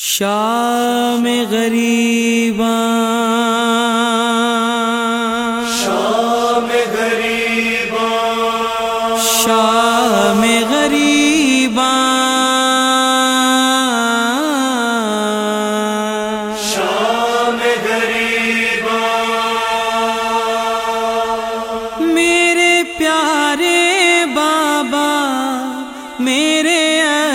شام غریباں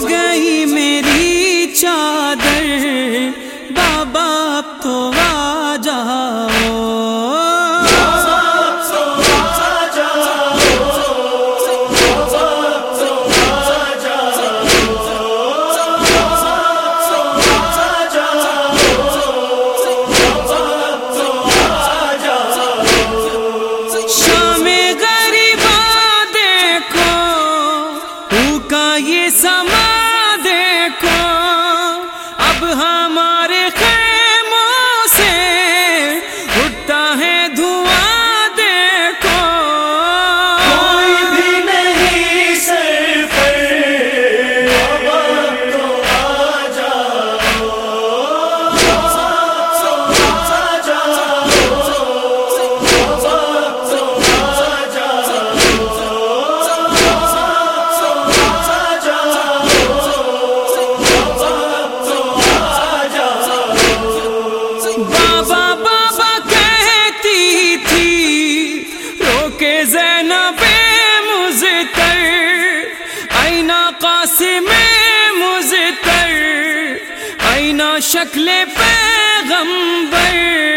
گئی میری چادر۔ بابا تو آ جاؤ۔ شکل پیغمبر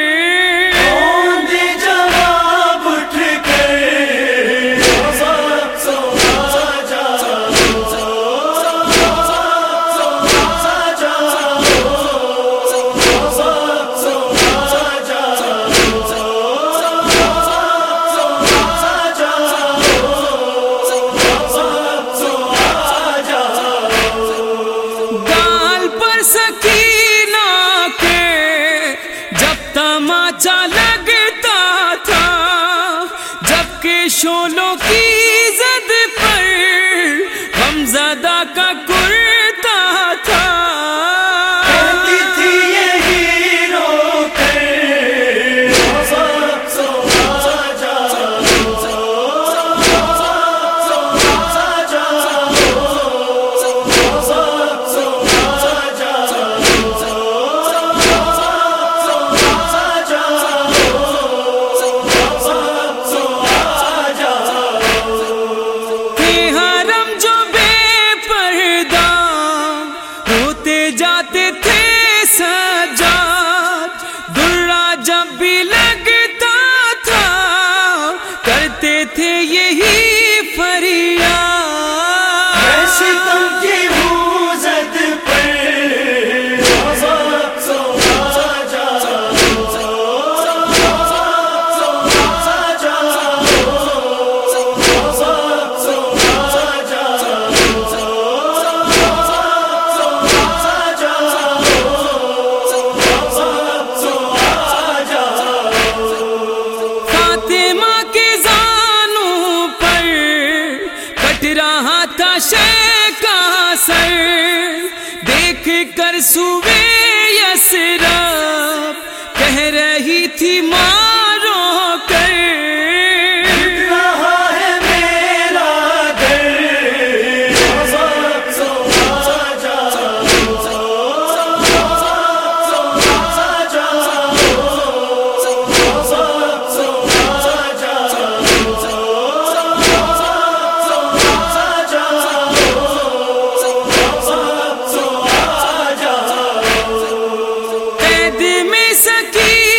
سکی۔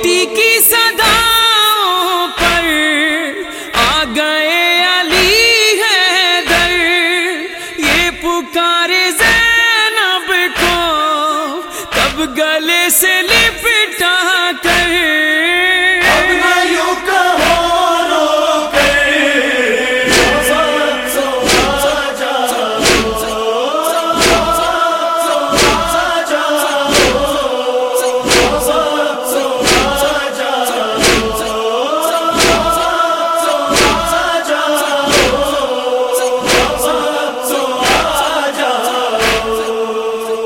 مٹی کی سن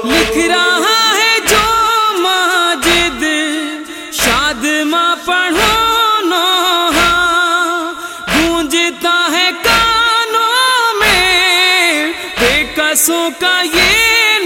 لکھ رہا ہے جو ماجد، شاد ماں پڑھو نوحہ گونجتا ہے کانوں میں، بے قصوں کا یہ